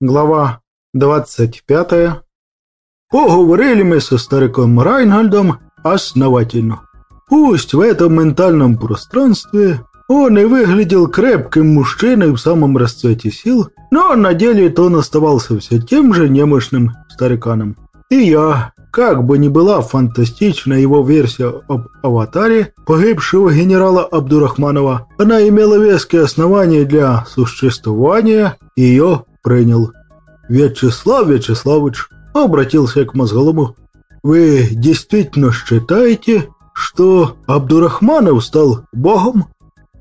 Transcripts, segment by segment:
Глава 25. Поговорили мы со стариком Райнгольдом основательно. Пусть в этом ментальном пространстве он и выглядел крепким мужчиной в самом расцвете сил, но на деле он оставался все тем же немощным стариканом. И я, как бы ни была фантастична его версия об аватаре погибшего генерала Абдурахманова, она имела веские основания для существования ее принял. «Вячеслав Вячеславович», — обратился к Мозголому, — «вы действительно считаете, что Абдурахманов стал богом?»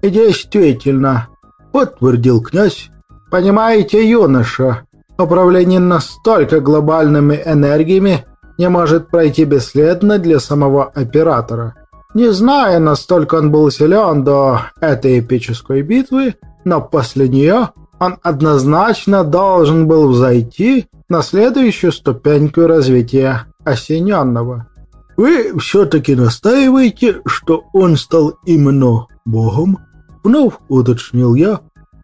«Действительно», — подтвердил князь. «Понимаете, юноша, управление настолько глобальными энергиями не может пройти бесследно для самого оператора. Не знаю, настолько он был силен до этой эпической битвы, но после нее он однозначно должен был взойти на следующую ступеньку развития осененного. «Вы все-таки настаиваете, что он стал именно Богом?» Вновь уточнил я.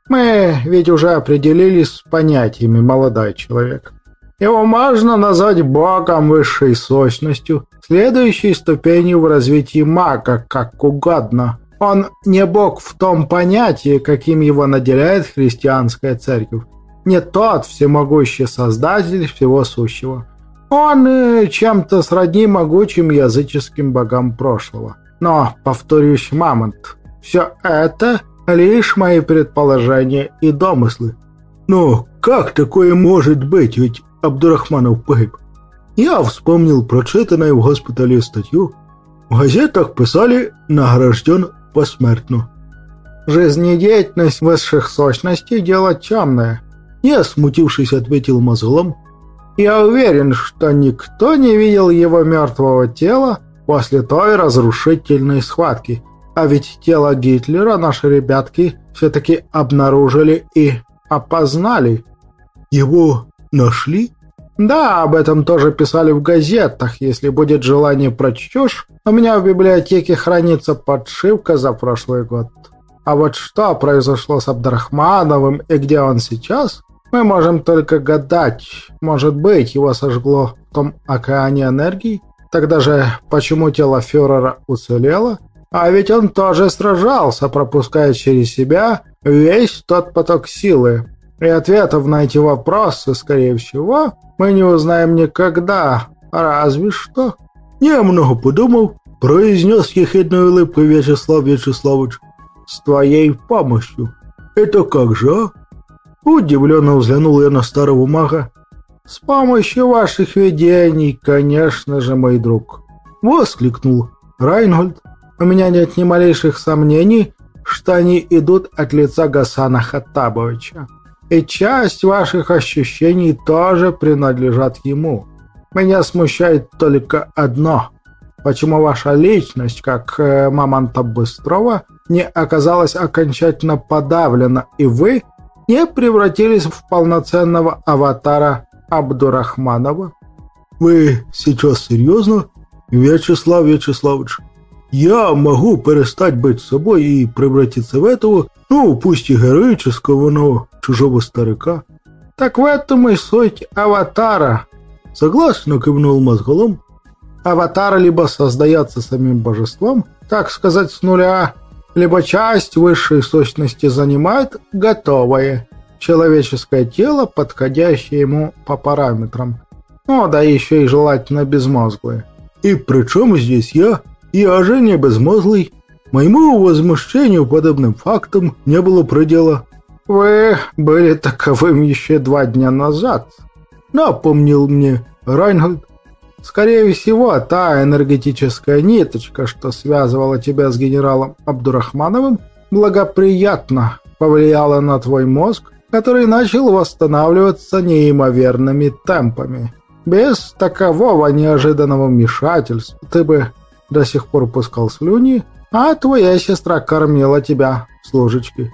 «Мы ведь уже определились с понятиями, молодой человек. Его можно назвать Богом высшей сущностью, следующей ступенью в развитии мага, как угодно». Он не бог в том понятии, каким его наделяет христианская церковь. Не тот всемогущий создатель всего сущего. Он э, чем-то сродни могучим языческим богам прошлого. Но, повторюсь, Мамонт, все это лишь мои предположения и домыслы. Но как такое может быть, ведь Абдурахманов погиб? Я вспомнил прочитанную в госпитале статью. В газетах писали «Награжден посмертно. «Жизнедеятельность высших сущностей – дело темное», – я, смутившись, ответил мозглом. «Я уверен, что никто не видел его мертвого тела после той разрушительной схватки, а ведь тело Гитлера наши ребятки все-таки обнаружили и опознали». «Его нашли?» Да, об этом тоже писали в газетах. Если будет желание, прочтешь. У меня в библиотеке хранится подшивка за прошлый год. А вот что произошло с Абдрахмановым и где он сейчас, мы можем только гадать. Может быть, его сожгло в том океане энергии? Тогда же почему тело фюрера уцелело? А ведь он тоже сражался, пропуская через себя весь тот поток силы. И ответов на эти вопросы, скорее всего, мы не узнаем никогда. Разве что. Немного подумав, произнес ехидной улыбкой Вячеслав Вячеславович. С твоей помощью. Это как же, а? Удивленно взглянул я на старого мага. «С помощью ваших видений, конечно же, мой друг!» Воскликнул Райнгольд. «У меня нет ни малейших сомнений, что они идут от лица Гасана Хаттабовича и часть ваших ощущений тоже принадлежат ему. Меня смущает только одно. Почему ваша личность, как э, Мамонта Быстрова, не оказалась окончательно подавлена, и вы не превратились в полноценного аватара Абдурахманова? Вы сейчас серьезно? Вячеслав Вячеславович, я могу перестать быть собой и превратиться в этого, ну, пусть и героического, но чужого старика. Так в этом и суть аватара. Согласно кивнул мозголом. Аватар либо создается самим божеством, так сказать, с нуля, либо часть высшей сущности занимает готовое человеческое тело, подходящее ему по параметрам. Ну, да еще и желательно безмозглое. И при чем здесь я? Я же не безмозглый. Моему возмущению подобным фактом не было предела. «Вы были таковым еще два дня назад», — напомнил мне Райнгольд. «Скорее всего, та энергетическая ниточка, что связывала тебя с генералом Абдурахмановым, благоприятно повлияла на твой мозг, который начал восстанавливаться неимоверными темпами. Без такового неожиданного вмешательства ты бы до сих пор пускал слюни, а твоя сестра кормила тебя с ложечки».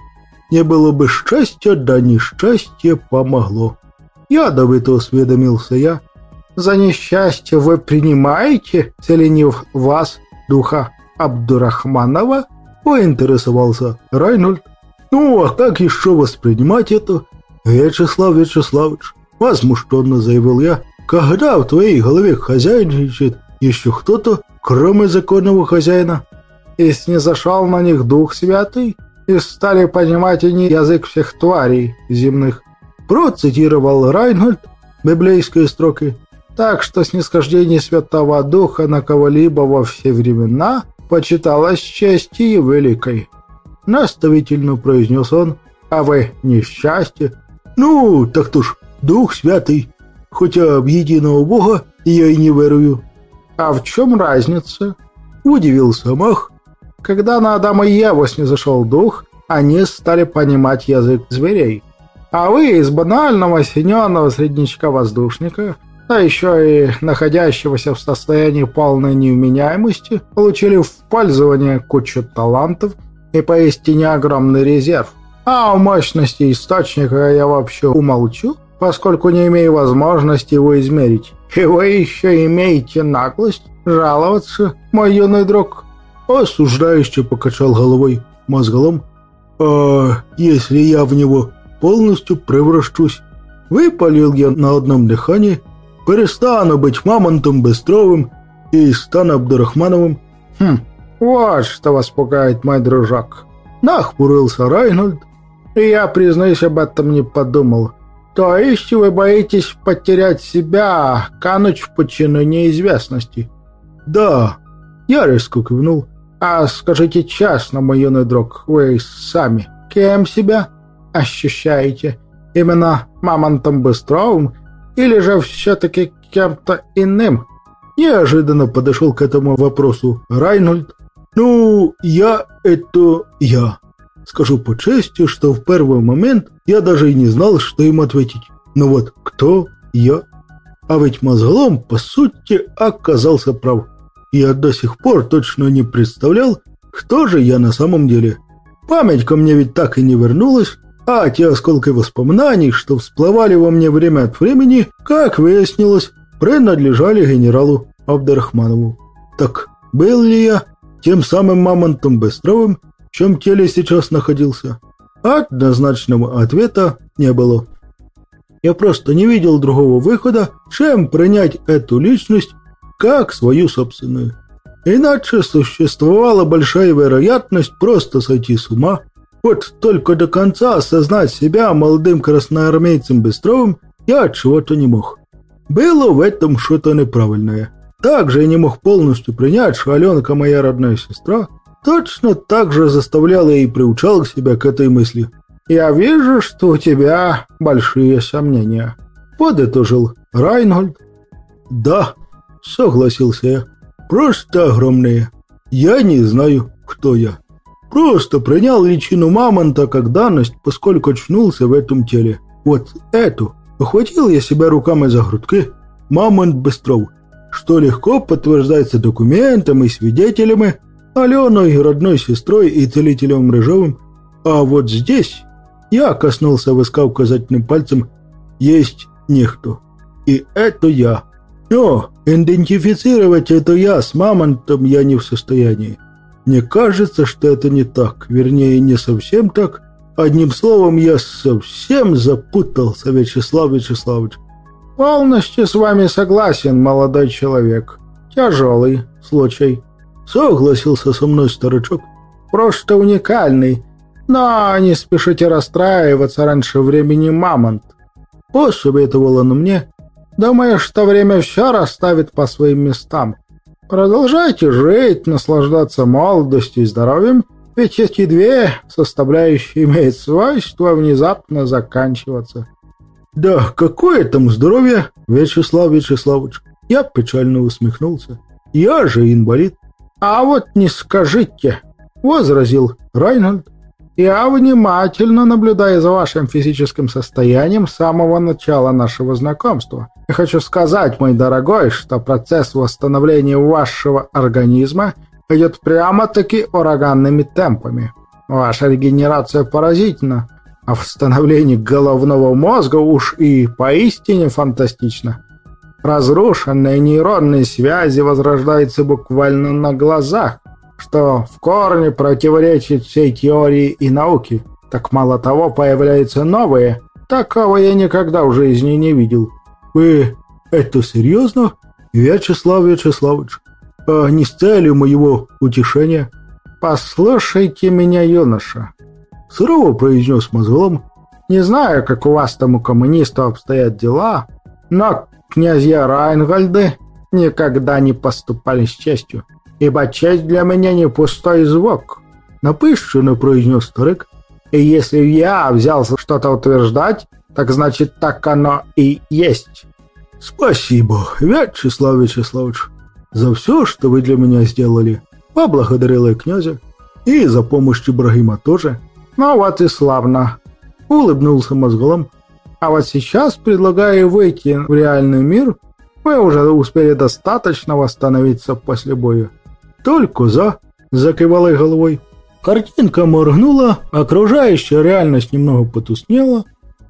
Не было бы счастья, да несчастье помогло. Ядовито осведомился я. За несчастье вы принимаете, селенив вас, духа Абдурахманова? Поинтересовался Райнольд. Ну, а как еще воспринимать это? Вячеслав Вячеславович, возмущенно заявил я, когда в твоей голове хозяйничает еще кто-то, кроме законного хозяина? И снизошел на них Дух Святый, и стали понимать они язык всех тварей земных. Процитировал Райнольд библейские строки. Так что снисхождение Святого Духа на кого-либо во все времена почиталось честью великой. Наставительно произнес он, а вы несчастье. Ну, так-то ж, Дух Святый, хотя в единого Бога я и не верую. А в чем разница? Удивился Мах. Когда на Адама и Еву снизошел дух, они стали понимать язык зверей. А вы из банального осененного среднячка-воздушника, да еще и находящегося в состоянии полной невменяемости, получили в пользование кучу талантов и поистине огромный резерв. А о мощности источника я вообще умолчу, поскольку не имею возможности его измерить. И вы еще имеете наглость жаловаться, мой юный друг?» Осуждающе покачал головой мозголом. «А если я в него полностью превращусь?» Выпалил я на одном дыхании, перестану быть мамонтом Быстровым и стану Абдурахмановым. «Хм, вот что вас пугает, мой дружок!» Нахмурился Райнольд, и я, признаюсь, об этом не подумал. То есть вы боитесь потерять себя, кануть в пучину неизвестности? Да, я резко кивнул. А скажите честно, мой юный друг, вы сами кем себя ощущаете? Именно Мамонтом Быстровым или же все-таки кем-то иным? Неожиданно подошел к этому вопросу Райнольд. Ну, я — это я. Скажу по чести, что в первый момент я даже и не знал, что им ответить. Но вот кто я? А ведь мозголом, по сути, оказался прав. Я до сих пор точно не представлял, кто же я на самом деле. Память ко мне ведь так и не вернулась, а те осколки воспоминаний, что всплывали во мне время от времени, как выяснилось, принадлежали генералу Абдурахманову. Так был ли я тем самым Мамонтом Быстровым, чем теле сейчас находился? Однозначного ответа не было. Я просто не видел другого выхода, чем принять эту личность как свою собственную. Иначе существовала большая вероятность просто сойти с ума. Вот только до конца осознать себя молодым красноармейцем Бестровым я от чего-то не мог. Было в этом что-то неправильное. Также я не мог полностью принять, что Аленка моя родная сестра. Точно так же заставлял и приучал себя к этой мысли. «Я вижу, что у тебя большие сомнения», — подытожил Райнгольд. «Да», — согласился я, — «просто огромные. Я не знаю, кто я. Просто принял личину мамонта как данность, поскольку очнулся в этом теле. Вот эту. Охватил я себя руками за грудки. Мамонт Быстров что легко подтверждается документами и свидетелями, Аленой, родной сестрой и целителем Рыжовым. А вот здесь я коснулся виска указательным пальцем «Есть никто». И это я. Но идентифицировать это я с мамонтом я не в состоянии. Мне кажется, что это не так. Вернее, не совсем так. Одним словом, я совсем запутался, Вячеслав Вячеславович. «Полностью с вами согласен, молодой человек. Тяжелый случай», — согласился со мной старичок. «Просто уникальный. Но не спешите расстраиваться раньше времени, Мамонт». Посоветовал он мне. «Думаю, что время все расставит по своим местам. Продолжайте жить, наслаждаться молодостью и здоровьем, ведь эти две составляющие имеют свойство внезапно заканчиваться». «Да какое там здоровье, Вячеслав Вячеславович!» Я печально усмехнулся. «Я же инвалид!» «А вот не скажите!» — возразил Райнольд. «Я внимательно наблюдаю за вашим физическим состоянием с самого начала нашего знакомства. И хочу сказать, мой дорогой, что процесс восстановления вашего организма идет прямо-таки ураганными темпами. Ваша регенерация поразительна а восстановление головного мозга уж и поистине фантастично. Разрушенные нейронные связи возрождаются буквально на глазах, что в корне противоречит всей теории и науке. Так мало того, появляются новые, Такого я никогда в жизни не видел. Вы это серьезно, Вячеслав Вячеславович? А не с целью моего утешения? Послушайте меня, юноша. Сурово произнес мозгом. Не знаю, как у вас там у коммунистов обстоят дела, но князья Райнгольды никогда не поступали с честью, ибо честь для меня не пустой звук. Напыщенно произнес старик, и если я взялся что-то утверждать, так значит так оно и есть. Спасибо, Вячеслав Вячеславович, за все, что вы для меня сделали. Поблагодарил я князя и за помощь Ибрагима тоже. Ну вот и славно. Улыбнулся мозголом. А вот сейчас предлагаю выйти в реальный мир. Вы уже успели достаточно восстановиться после боя. Только за, закивала головой. Картинка моргнула, окружающая реальность немного потускнела.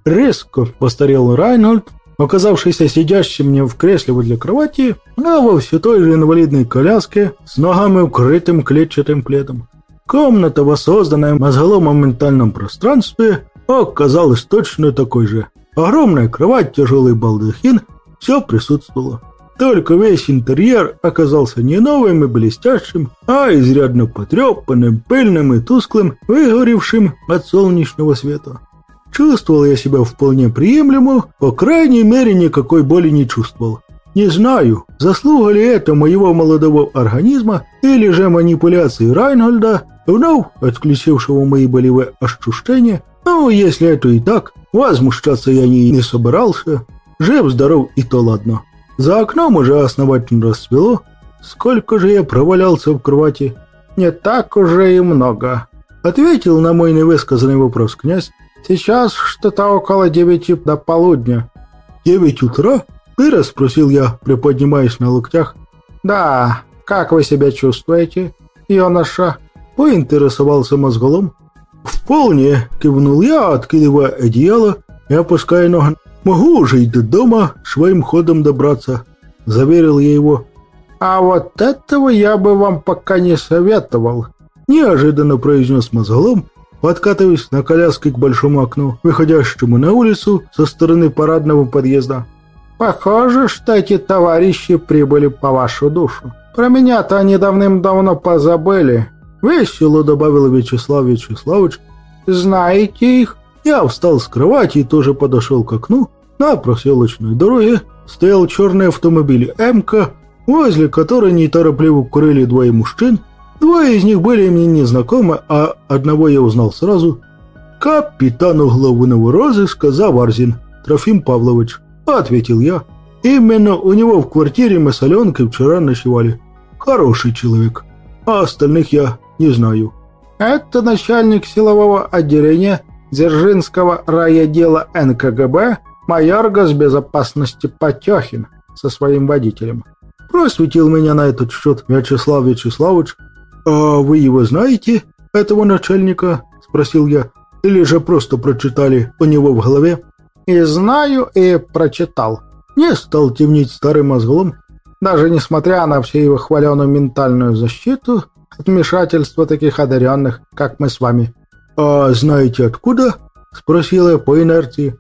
Резко постарел Райнольд, оказавшийся сидящим мне в кресле возле кровати, а во все той же инвалидной коляске с ногами укрытым клетчатым пледом. Комната, воссозданная мозголомом ментальном пространстве, оказалась точно такой же. Огромная кровать, тяжелый балдахин – все присутствовало. Только весь интерьер оказался не новым и блестящим, а изрядно потрепанным, пыльным и тусклым, выгоревшим от солнечного света. Чувствовал я себя вполне приемлемо, по крайней мере никакой боли не чувствовал. Не знаю, заслуга ли это моего молодого организма или же манипуляции Райнольда, вновь отключившего мои болевые ощущения, но если это и так, возмущаться я не, не собирался. Жив-здоров и то ладно. За окном уже основательно расцвело. Сколько же я провалялся в кровати? Не так уже и много. Ответил на мой невысказанный вопрос князь. Сейчас что-то около девяти до полудня. Девять утра? Переспросил я, приподнимаясь на локтях. Да, как вы себя чувствуете, юноша? Поинтересовался мозголом. Вполне, кивнул я, откидывая одеяло и опуская ноги Могу уже и до дома своим ходом добраться», — заверил я его. «А вот этого я бы вам пока не советовал», — неожиданно произнес мозголом, подкатываясь на коляске к большому окну, выходящему на улицу со стороны парадного подъезда. «Похоже, что эти товарищи прибыли по вашу душу. Про меня-то они давным-давно позабыли», — весело добавил Вячеслав Вячеславович. «Знаете их?» Я встал с кровати и тоже подошел к окну. На проселочной дороге стоял черный автомобиль «Эмка», возле которой неторопливо курили двое мужчин. Двое из них были мне незнакомы, а одного я узнал сразу. «Капитан угловного розыска Заварзин, Трофим Павлович», — ответил я. «Именно у него в квартире мы с Аленкой вчера ночевали. Хороший человек, а остальных я не знаю». «Это начальник силового отделения Дзержинского райотдела НКГБ майор госбезопасности Потехин со своим водителем. Просветил меня на этот счет Вячеслав Вячеславович. «А вы его знаете, этого начальника?» – спросил я. «Или же просто прочитали у него в голове?» «И знаю, и прочитал». Не стал темнить старым мозгом. Даже несмотря на всю его хваленую ментальную защиту от вмешательства таких одаренных, как мы с вами. «А знаете откуда?» – спросил я по инерции.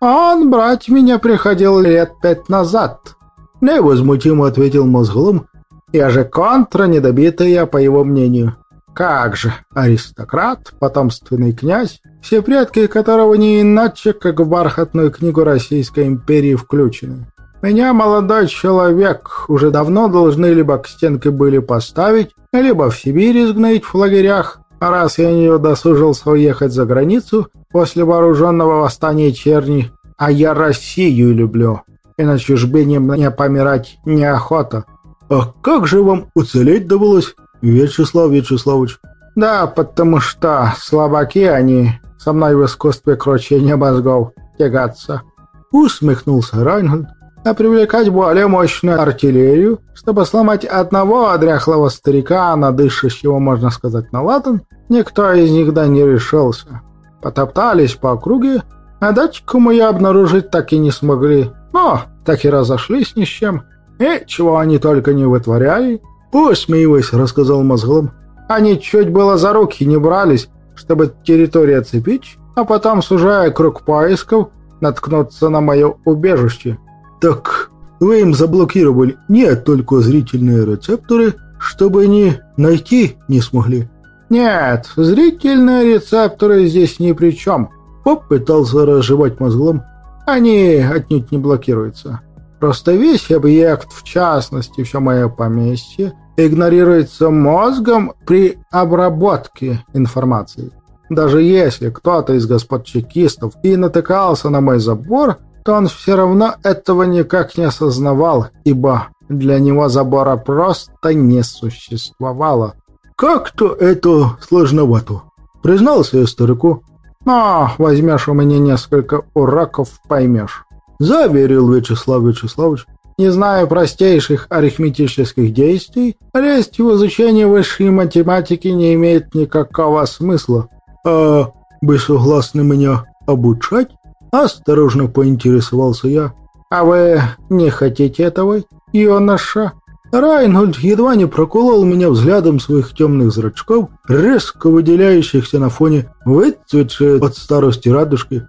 «Он брать меня приходил лет пять назад», – невозмутимо ответил мозглом. «Я же контра недобитая, по его мнению. Как же, аристократ, потомственный князь, все предки которого не иначе, как в бархатную книгу Российской империи включены. Меня, молодой человек, уже давно должны либо к стенке были поставить, либо в Сибири изгнать в лагерях, а раз я не удосужился уехать за границу после вооруженного восстания черни, а я Россию люблю, и на чужбине мне помирать неохота. А как же вам уцелеть довелось, Вячеслав Вячеславович? Да, потому что слабаки они со мной в искусстве кручения мозгов тягаться. Усмехнулся Райнольд а привлекать более мощную артиллерию, чтобы сломать одного дряхлого старика, надышащего, можно сказать, на латан, никто из них да не решился. Потоптались по округе, а датчику мы обнаружить так и не смогли. Но так и разошлись ни с чем. И чего они только не вытворяли. Посмеиваясь, рассказал мозглом. Они чуть было за руки не брались, чтобы территорию оцепить, а потом, сужая круг поисков, наткнуться на мое убежище. Так вы им заблокировали не только зрительные рецепторы, чтобы они найти не смогли. Нет, зрительные рецепторы здесь ни при чем. Попытался разжевать мозглом. Они отнюдь не блокируются. Просто весь объект, в частности, все мое поместье, игнорируется мозгом при обработке информации. Даже если кто-то из господ чекистов и натыкался на мой забор, то он все равно этого никак не осознавал, ибо для него забора просто не существовало. «Как-то это сложновато», — признался я старику. «Но возьмешь у меня несколько уроков, поймешь», — заверил Вячеслав Вячеславович. «Не знаю простейших арифметических действий, лезть в изучение высшей математики не имеет никакого смысла». «А вы согласны меня обучать?» Осторожно поинтересовался я. «А вы не хотите этого, юноша?» Райнгольд едва не проколол меня взглядом своих темных зрачков, резко выделяющихся на фоне выцветшей от старости радужки.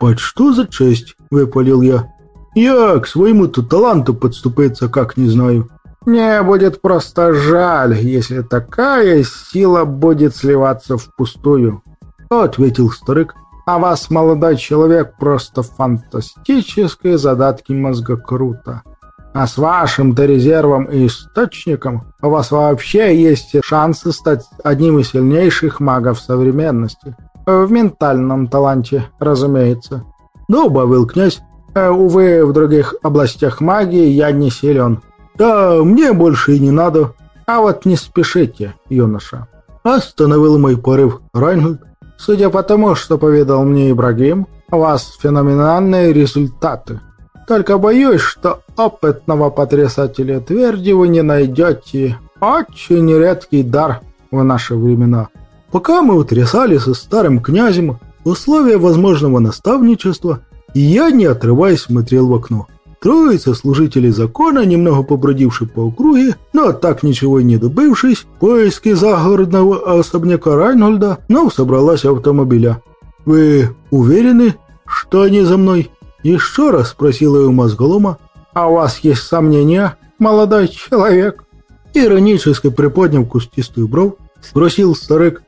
«Под что за честь?» – выпалил я. «Я к своему-то таланту подступиться как не знаю». «Мне будет просто жаль, если такая сила будет сливаться впустую», – ответил старик. А вас, молодой человек, просто фантастические задатки мозга круто. А с вашим-то резервом и источником у вас вообще есть шансы стать одним из сильнейших магов современности. В ментальном таланте, разумеется. Добавил князь. Э, увы, в других областях магии я не силен. Да, мне больше и не надо. А вот не спешите, юноша. Остановил мой порыв Райнгольд. Судя по тому, что поведал мне Ибрагим, у вас феноменальные результаты. Только боюсь, что опытного потрясателя тверди вы не найдете. Очень редкий дар в наши времена. Пока мы утрясали со старым князем условия возможного наставничества, я, не отрываясь, смотрел в окно. Троица служителей закона, немного побродивши по округе, но так ничего и не добывшись, поиски загородного особняка Райнольда, но собралась автомобиля. «Вы уверены, что они за мной?» Еще раз спросила у мозголома. «А у вас есть сомнения, молодой человек?» Иронически приподняв кустистую бровь, спросил старик.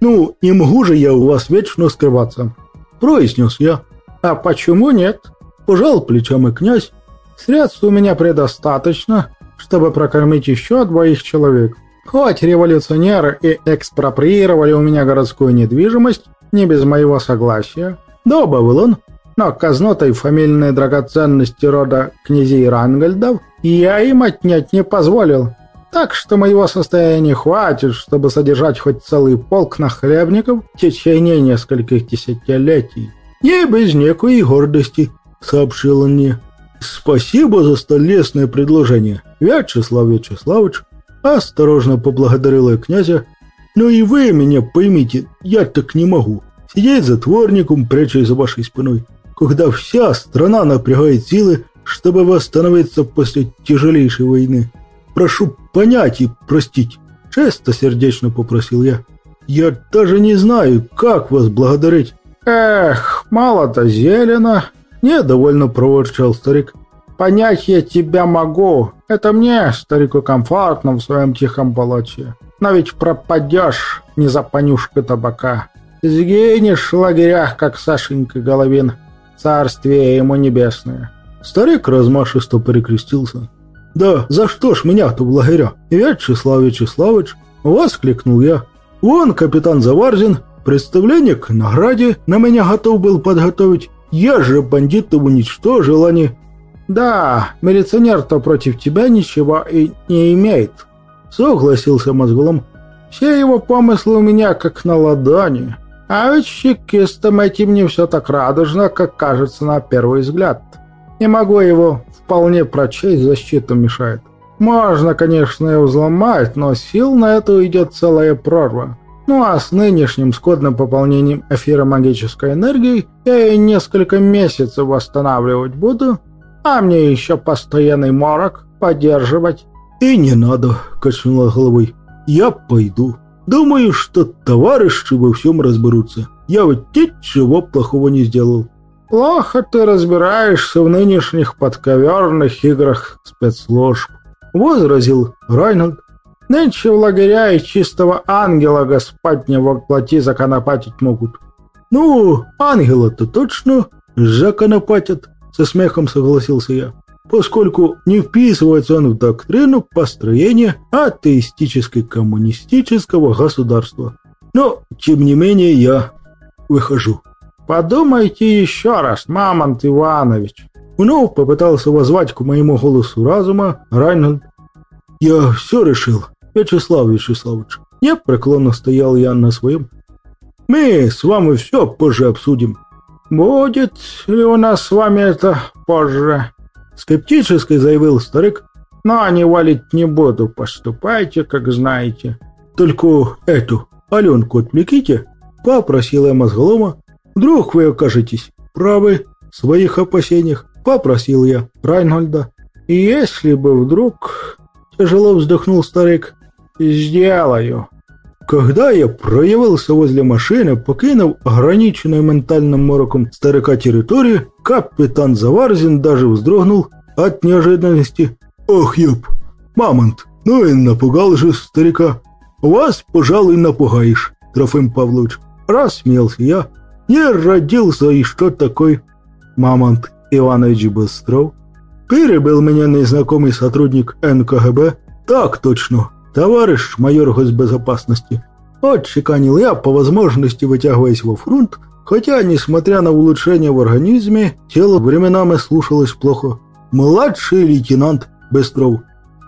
«Ну, не могу же я у вас вечно скрываться», – произнес я. «А почему нет?» Пожал плечами князь. «Средств у меня предостаточно, чтобы прокормить еще двоих человек. Хоть революционеры и экспроприировали у меня городскую недвижимость, не без моего согласия, добавил он, но казнотой фамильные драгоценности рода князей Рангольдов я им отнять не позволил. Так что моего состояния хватит, чтобы содержать хоть целый полк нахлебников в течение нескольких десятилетий. Не без некой гордости, сообщил он мне. «Спасибо за столь лестное предложение, Вячеслав Вячеславович!» Осторожно поблагодарила я князя. «Но и вы меня поймите, я так не могу. Сидеть затворником, прячась за вашей спиной, когда вся страна напрягает силы, чтобы восстановиться после тяжелейшей войны. Прошу понять и простить!» Чисто-сердечно попросил я. «Я даже не знаю, как вас благодарить». «Эх, мало-то зелено!» Недовольно проворчал старик. «Понять я тебя могу. Это мне, старику, комфортно в своем тихом болоте. Но ведь пропадешь не за понюшкой табака. Сгинешь в лагерях, как Сашенька Головин. Царствие ему небесное». Старик размашисто перекрестился. «Да за что ж меня-то в лагеря? Вячеслав Вячеславович!» Воскликнул я. «Вон капитан Заварзин, представление к награде на меня готов был подготовить. Я же бандитов уничтожил, а не... Да, милиционер-то против тебя ничего и не имеет. Согласился мозгулом. Все его помыслы у меня как на ладони. А ведь чекистам этим не все так радужно, как кажется на первый взгляд. Не могу его вполне прочесть, защита мешает. Можно, конечно, его взломать, но сил на это уйдет целая прорва. Ну а с нынешним скудным пополнением эфира магической энергии я и несколько месяцев восстанавливать буду, а мне еще постоянный морок поддерживать. «И не надо», — качнула головой. «Я пойду. Думаю, что товарищи во всем разберутся. Я вот ничего плохого не сделал». Плохо ты разбираешься в нынешних подковерных играх спецслужб, возразил Райнольд. Нынче в лагеря и чистого ангела Господня воплоти законопатить могут. Ну, ангела-то точно законопатят, со смехом согласился я, поскольку не вписывается он в доктрину построения атеистической коммунистического государства. Но, тем не менее, я выхожу. «Подумайте еще раз, Мамонт Иванович!» Вновь попытался возвать к моему голосу разума Райнольд. «Я все решил, Вячеслав Вячеславович». Непреклонно стоял я на своем. «Мы с вами все позже обсудим». «Будет ли у нас с вами это позже?» Скептически заявил старик. «Но не валить не буду, поступайте, как знаете». «Только эту, Аленку отвлеките», — попросила я мозголома, Вдруг вы окажетесь правы в своих опасениях, попросил я Райнольда. Если бы вдруг... Тяжело вздохнул старик. Сделаю. Когда я проявился возле машины, покинув ограниченную ментальным мороком старика территорию, капитан Заварзин даже вздрогнул от неожиданности. «Ох, ёб! Мамонт! Ну и напугал же старика! Вас, пожалуй, напугаешь, Трофим Павлович!» Рассмеялся я, не родился и что такой Мамонт Иванович Быстров. Перебил меня незнакомый сотрудник НКГБ. Так точно, товарищ майор госбезопасности. Отчеканил я, по возможности вытягиваясь во фронт, хотя, несмотря на улучшение в организме, тело временами слушалось плохо. «Младший лейтенант Быстров».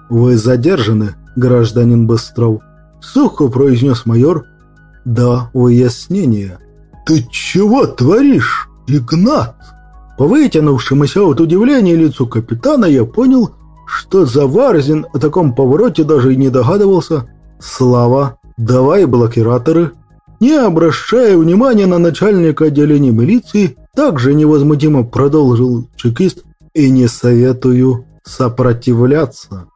«Вы задержаны, гражданин Быстров», — сухо произнес майор. «Да, выяснение». «Ты чего творишь, Игнат?» По вытянувшемуся от удивления лицу капитана я понял, что Заварзин о таком повороте даже и не догадывался. «Слава, давай блокираторы!» Не обращая внимания на начальника отделения милиции, также невозмутимо продолжил чекист «И не советую сопротивляться».